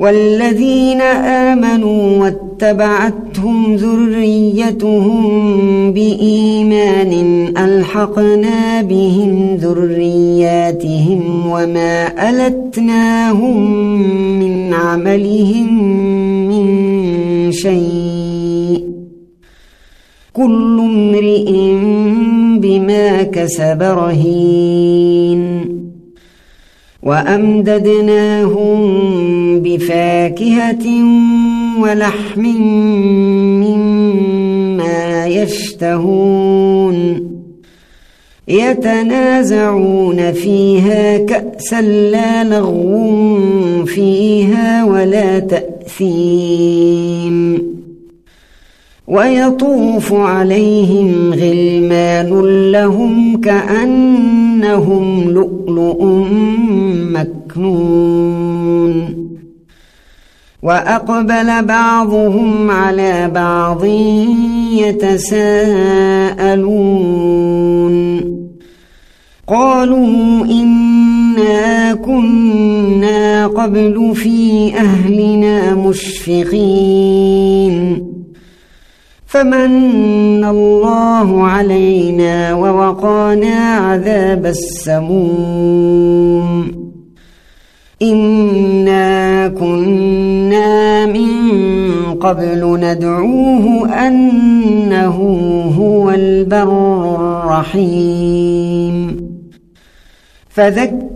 والذين آمنوا واتبعتهم ذريتهم بإيمان ألحقنا بهم ذرياتهم وما ألتناهم من عملهم من شيء كل امرئ بما كسب رهين وأمددناهم بفاكهة ولحم مما يشتهون يتنازعون فيها كأسا لا لغو فيها ولا تأثيم ويطوف عليهم غلمان لهم كأنهم لؤلؤ مكنون. وأقبل بعضهم على بعض يتساءلون. قالوا إنا كنا قبل في أهلنا مشفقين. فمن الله علينا ووقانا عذاب السموم. إنا كنا من قبل ندعوه أنه هو البر الرحيم. فذكر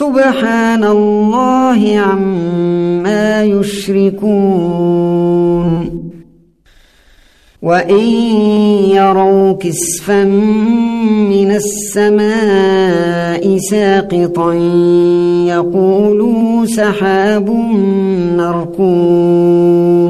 سبحان الله عما يشركون. وإن يروا كسفا من السماء ساقطا يقولوا سحاب مركوم